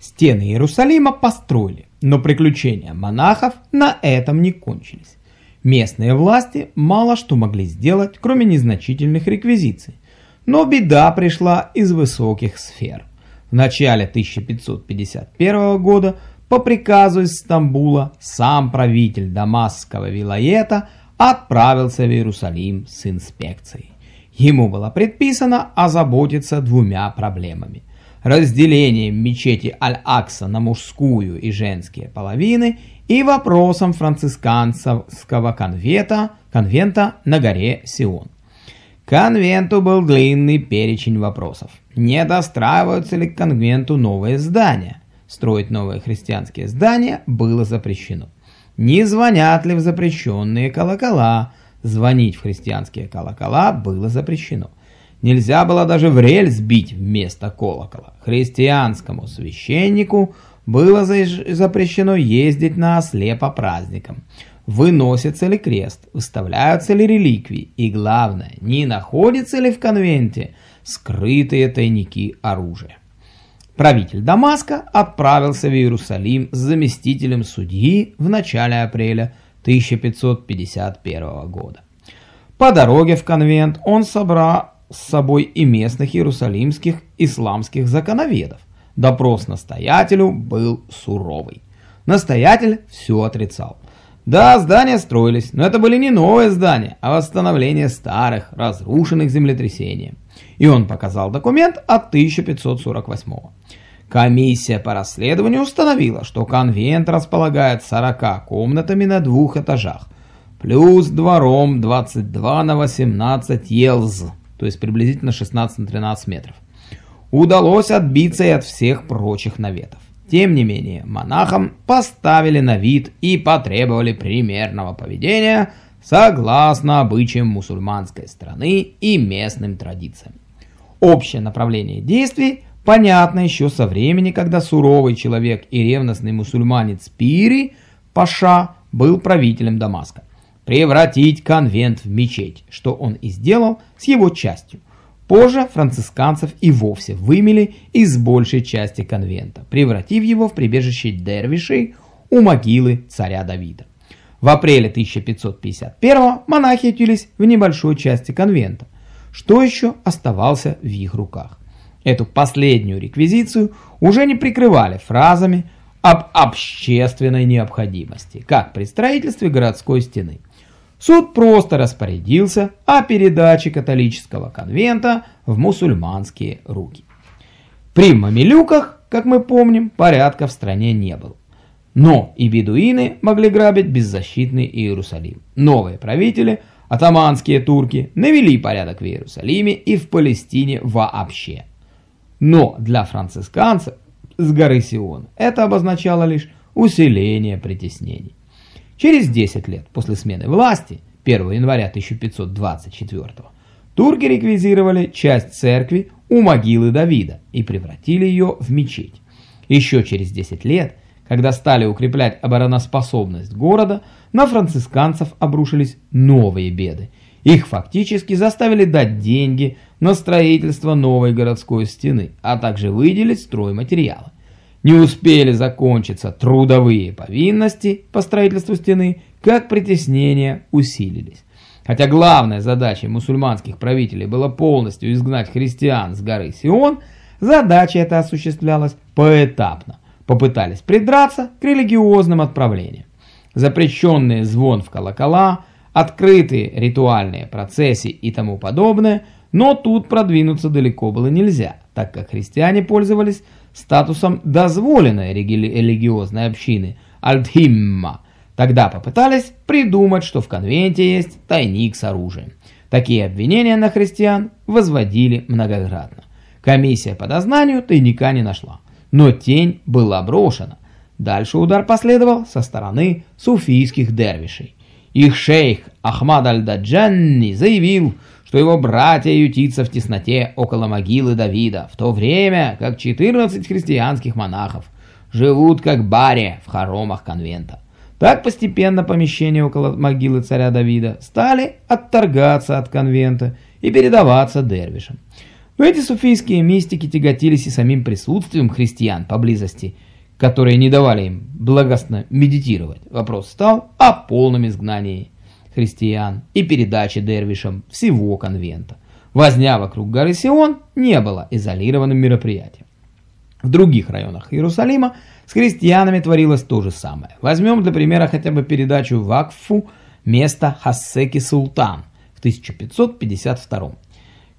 Стены Иерусалима построили, но приключения монахов на этом не кончились. Местные власти мало что могли сделать, кроме незначительных реквизиций. Но беда пришла из высоких сфер. В начале 1551 года по приказу из Стамбула сам правитель Дамасского вилаета отправился в Иерусалим с инспекцией. Ему было предписано озаботиться двумя проблемами. Разделением мечети Аль-Акса на мужскую и женские половины и вопросом францисканского конвента, конвента на горе Сион. Конвенту был длинный перечень вопросов. Не достраиваются ли к конвенту новые здания? Строить новые христианские здания было запрещено. Не звонят ли в запрещенные колокола? Звонить в христианские колокола было запрещено. Нельзя было даже в рельс бить вместо колокола. Христианскому священнику было запрещено ездить на осле по праздникам. Выносится ли крест, выставляются ли реликвии и, главное, не находится ли в конвенте скрытые тайники оружия. Правитель Дамаска отправился в Иерусалим с заместителем судьи в начале апреля 1551 года. По дороге в конвент он собрал с собой и местных иерусалимских исламских законоведов. Допрос настоятелю был суровый. Настоятель все отрицал. Да, здания строились, но это были не новые здания, а восстановление старых, разрушенных землетрясением. И он показал документ от 1548 -го. Комиссия по расследованию установила, что конвент располагает 40 комнатами на двух этажах, плюс двором 22 на 18 елз, то есть приблизительно 16 на 13 метров. Удалось отбиться и от всех прочих наветов. Тем не менее, монахам поставили на вид и потребовали примерного поведения согласно обычаям мусульманской страны и местным традициям. Общее направление действий понятно еще со времени, когда суровый человек и ревностный мусульманец Пири, Паша, был правителем Дамаска. Превратить конвент в мечеть, что он и сделал с его частью. Позже францисканцев и вовсе вымели из большей части конвента, превратив его в прибежище дервишей у могилы царя Давида. В апреле 1551 монахи ютились в небольшой части конвента, что еще оставался в их руках. Эту последнюю реквизицию уже не прикрывали фразами об общественной необходимости, как при строительстве городской стены. Суд просто распорядился о передаче католического конвента в мусульманские руки. При мамилюках, как мы помним, порядка в стране не было. Но и бедуины могли грабить беззащитный Иерусалим. Новые правители, атаманские турки, навели порядок в Иерусалиме и в Палестине вообще. Но для францисканцев с горы Сион это обозначало лишь усиление притеснений. Через 10 лет после смены власти, 1 января 1524 турки реквизировали часть церкви у могилы Давида и превратили ее в мечеть. Еще через 10 лет, когда стали укреплять обороноспособность города, на францисканцев обрушились новые беды. Их фактически заставили дать деньги на строительство новой городской стены, а также выделить стройматериалы. Не успели закончиться трудовые повинности по строительству стены, как притеснения усилились. Хотя главной задачей мусульманских правителей было полностью изгнать христиан с горы Сион, задача эта осуществлялась поэтапно. Попытались придраться к религиозным отправлениям. Запрещенный звон в колокола, открытые ритуальные процессии и тому подобное, но тут продвинуться далеко было нельзя, так как христиане пользовались статусом дозволенной религиозной общины Альтхимма. Тогда попытались придумать, что в конвенте есть тайник с оружием. Такие обвинения на христиан возводили многократно. Комиссия по дознанию тайника не нашла, но тень была брошена. Дальше удар последовал со стороны суфийских дервишей. Их шейх Ахмад аль-Даджанни заявил, что его братья ютятся в тесноте около могилы Давида, в то время как 14 христианских монахов живут как баре в хоромах конвента. Так постепенно помещения около могилы царя Давида стали отторгаться от конвента и передаваться дервишам. Но эти суфийские мистики тяготились и самим присутствием христиан поблизости, которые не давали им благостно медитировать. Вопрос стал о полном изгнании христиан и передаче дервишам всего конвента. Возня вокруг горы Сион не была изолированным мероприятием. В других районах Иерусалима с христианами творилось то же самое. Возьмем для примера хотя бы передачу Вакфу места Хассеки Султан в 1552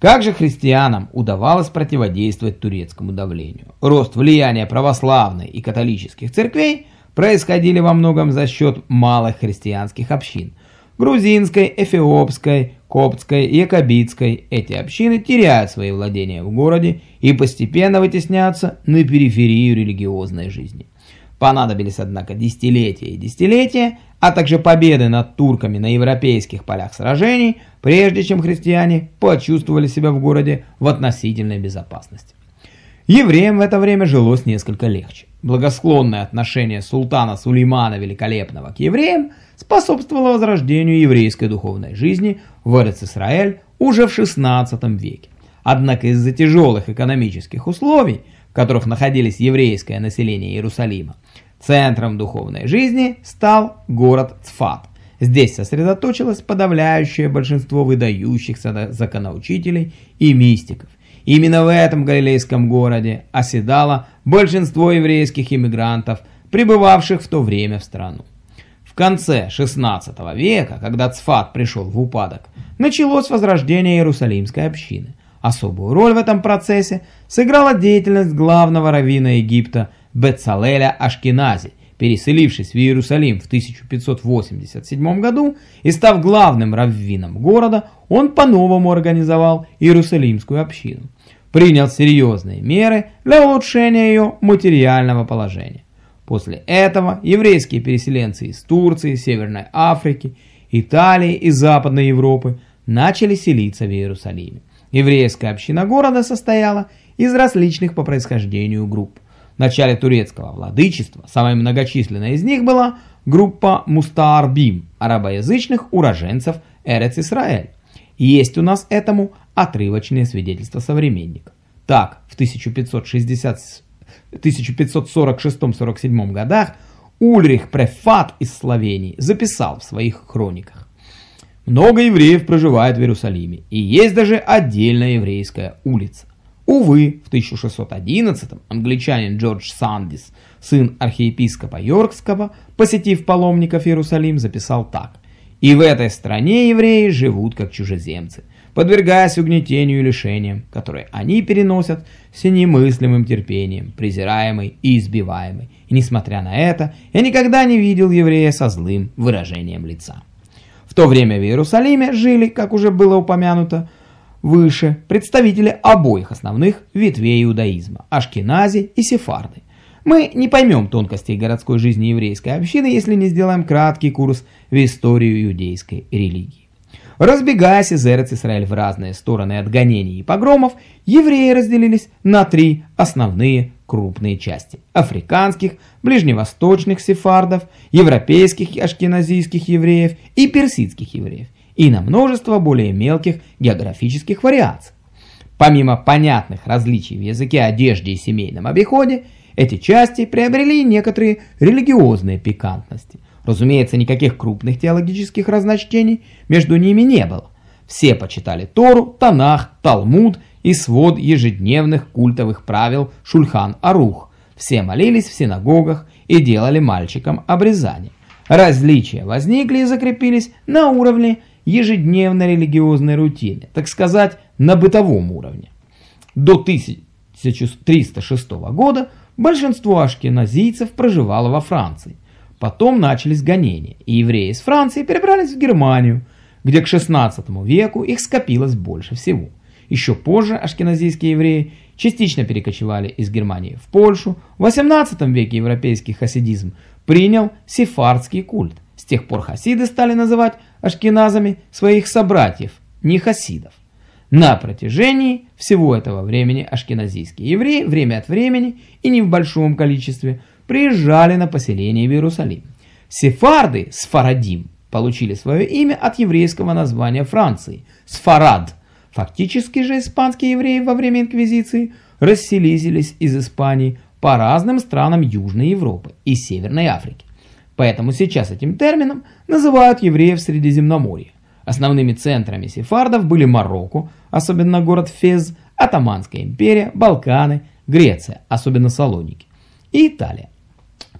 как же христианам удавалось противодействовать турецкому давлению? Рост влияния православной и католических церквей происходили во многом за счет малых христианских общин. Грузинской, эфиопской, коптской, якобитской эти общины теряют свои владения в городе и постепенно вытесняются на периферию религиозной жизни. Понадобились, однако, десятилетия и десятилетия, а также победы над турками на европейских полях сражений, прежде чем христиане почувствовали себя в городе в относительной безопасности. Евреям в это время жилось несколько легче. Благосклонное отношение султана Сулеймана Великолепного к евреям способствовало возрождению еврейской духовной жизни в Эрец-Исраэль уже в XVI веке. Однако из-за тяжелых экономических условий, в которых находились еврейское население Иерусалима, центром духовной жизни стал город Цфат. Здесь сосредоточилось подавляющее большинство выдающихся законоучителей и мистиков. Именно в этом галилейском городе оседало большинство еврейских иммигрантов, прибывавших в то время в страну. В конце XVI века, когда Цфат пришел в упадок, началось возрождение Иерусалимской общины. Особую роль в этом процессе сыграла деятельность главного раввина Египта Бецалеля Ашкенази, переселившись в Иерусалим в 1587 году и став главным раввином города, он по-новому организовал Иерусалимскую общину. Принял серьезные меры для улучшения ее материального положения. После этого еврейские переселенцы из Турции, Северной Африки, Италии и Западной Европы начали селиться в Иерусалиме. Еврейская община города состояла из различных по происхождению групп. В начале турецкого владычества самой многочисленной из них была группа Мустаарбим, арабоязычных уроженцев Эрец-Исраэль. Есть у нас этому отрывочные свидетельства современников. Так, в 1546-47 годах Ульрих Префат из Словении записал в своих хрониках. Много евреев проживает в Иерусалиме, и есть даже отдельная еврейская улица. Увы, в 1611-м англичанин Джордж Сандис, сын архиепископа Йоркского, посетив паломников Иерусалим, записал так. «И в этой стране евреи живут как чужеземцы, подвергаясь угнетению и лишениям, которые они переносят с немыслимым терпением, презираемый и избиваемый. И несмотря на это, я никогда не видел еврея со злым выражением лица». В то время в Иерусалиме жили, как уже было упомянуто, выше представители обоих основных ветвей иудаизма – Ашкенази и Сефарды. Мы не поймем тонкостей городской жизни еврейской общины, если не сделаем краткий курс в историю иудейской религии. Разбегаясь из Эрец-Исраэль в разные стороны от гонений и погромов, евреи разделились на три основные крупные части – африканских, ближневосточных сефардов, европейских ашкеназийских евреев и персидских евреев и на множество более мелких географических вариаций. Помимо понятных различий в языке, одежде и семейном обиходе, эти части приобрели некоторые религиозные пикантности. Разумеется, никаких крупных теологических разночтений между ними не было. Все почитали Тору, Танах, Талмуд и свод ежедневных культовых правил Шульхан-Арух. Все молились в синагогах и делали мальчикам обрезание. Различия возникли и закрепились на уровне ежедневной религиозной рутине, так сказать, на бытовом уровне. До 1306 года большинство ашкеназийцев проживало во Франции. Потом начались гонения, и евреи из Франции перебрались в Германию, где к 16 веку их скопилось больше всего. Еще позже ашкеназийские евреи частично перекочевали из Германии в Польшу. В 18 веке европейский хасидизм принял сефардский культ. С тех пор хасиды стали называть ашкеназами своих собратьев, не хасидов. На протяжении всего этого времени ашкеназийские евреи время от времени и не в большом количестве приезжали на поселение в Иерусалим. Сефарды, сфарадим, получили свое имя от еврейского названия Франции – Сфарад, Фактически же испанские евреи во время инквизиции расселились из Испании по разным странам Южной Европы и Северной Африки. Поэтому сейчас этим термином называют евреев Средиземноморья. Основными центрами сефардов были Марокко, особенно город Фез, Атаманская империя, Балканы, Греция, особенно Салоники, и Италия.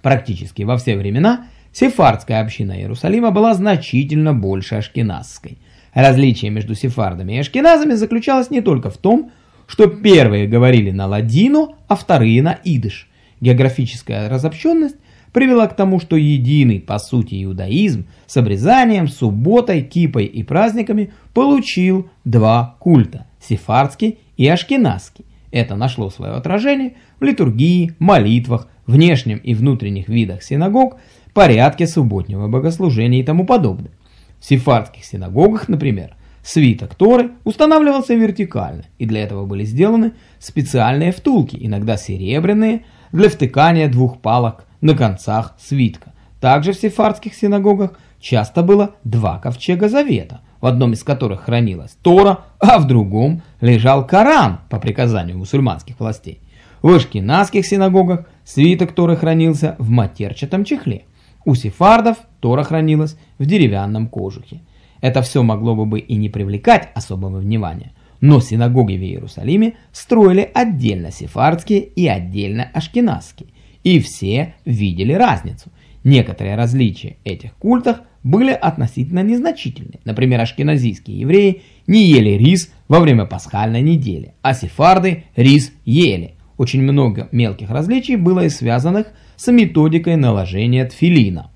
Практически во все времена сефардская община Иерусалима была значительно больше ашкеназской. Различие между сефардами и ашкеназами заключалось не только в том, что первые говорили на ладину, а вторые на идыш. Географическая разобщенность привела к тому, что единый, по сути, иудаизм с обрезанием, субботой, кипой и праздниками получил два культа – сефардский и ашкеназский. Это нашло свое отражение в литургии, молитвах, внешнем и внутренних видах синагог, порядке субботнего богослужения и тому подобное. В сефардских синагогах, например, свиток Торы устанавливался вертикально, и для этого были сделаны специальные втулки, иногда серебряные, для втыкания двух палок на концах свитка. Также в сефардских синагогах часто было два ковчега завета, в одном из которых хранилась Тора, а в другом лежал Коран по приказанию мусульманских властей. В ашкенадских синагогах свиток Торы хранился в матерчатом чехле. У сефардов Тора хранилась в деревянном кожухе. Это все могло бы и не привлекать особого внимания, но синагоги в Иерусалиме строили отдельно сефардские и отдельно ашкенадские, и все видели разницу. Некоторые различия этих культах были относительно незначительны. Например, ашкеназийские евреи не ели рис во время пасхальной недели, а сефарды рис ели. Очень много мелких различий было и связанных с методикой наложения тфилина.